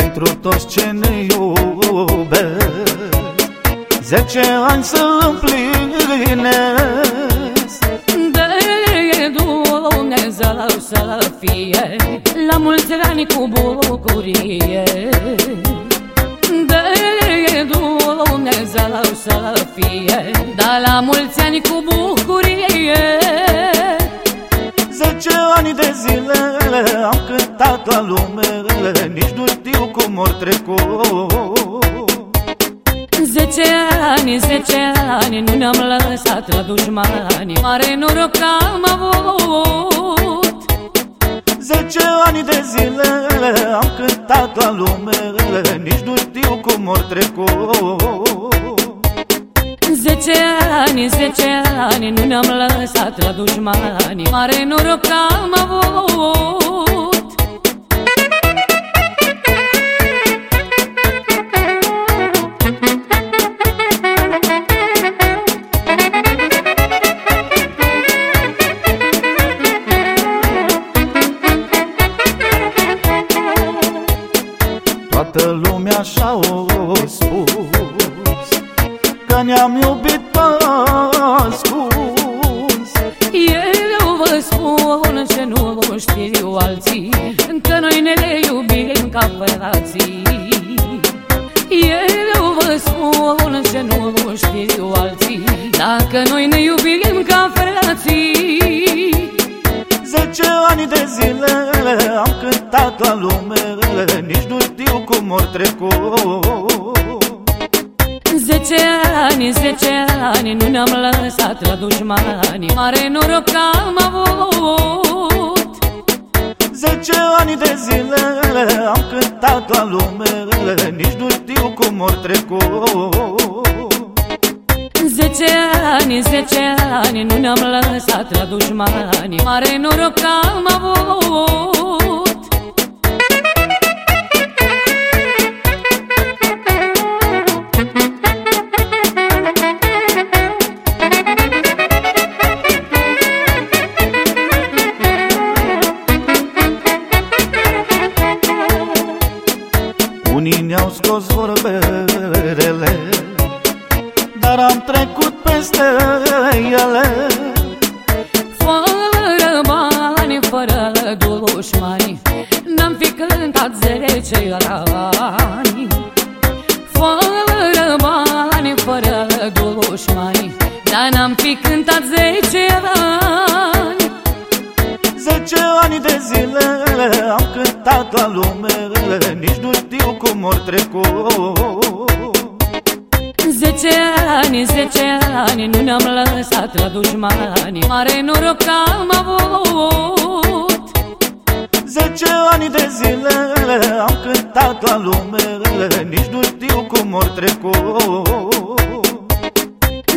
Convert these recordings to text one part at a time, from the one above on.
Pentru toți ce ne iubesc Zece ani să împlinesc. De Dumnezeu să fie La mulți ani cu bucurie. De Dumnezeu să fie Dar la mulți ani cu bucurie. Zece ani de zile am cântat la lume Nici nu știu cum ori trecut. Zece ani, zece ani Nu ne-am lăsat la dușmani. Mare noroc am avut. Zece ani de zile am cântat la lume Nici nu știu cum ori trecut. Zece ani, zece ani Nu ne-am lăsat la dușmani. Mare noroc am avut Toată lumea așa o spus Că ne-am iubit pe ascuns. Eu vă spun ce nu știu alții Că noi ne iubim ca frații. Eu vă spun ce nu știu alții Dacă noi ne iubim ca frații. Zece ani de zile am cântat la lume Nici nu știu cum ori trecut. Zece ani, zece ani Nu ne-am lăsat la dușmani. Mare noroc am avut. Zece ani de zile am cântat la lume Nici nu știu cum ori trecut. Zece ani, zece ani Nu ne-am lăsat la dușmani. Mare noroc am avut Unii ne-au scos vorbele Dar am trecut peste ele. Fără bani, fără dușmani N-am fi cântat zece ani. Fără bani, Zece ani de zile am cântat la lume Nici nu știu cum ori trecut. Zece ani, zece ani Nu ne-am lăsat la dușmani. Mare noroc am avut. Zece ani de zile am cântat la lume Nici nu știu cum ori trecut.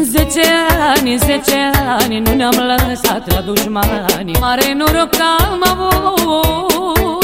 Zece ani, zece ani Nu ne-am lăsat la dușmani. Mare noroc am avut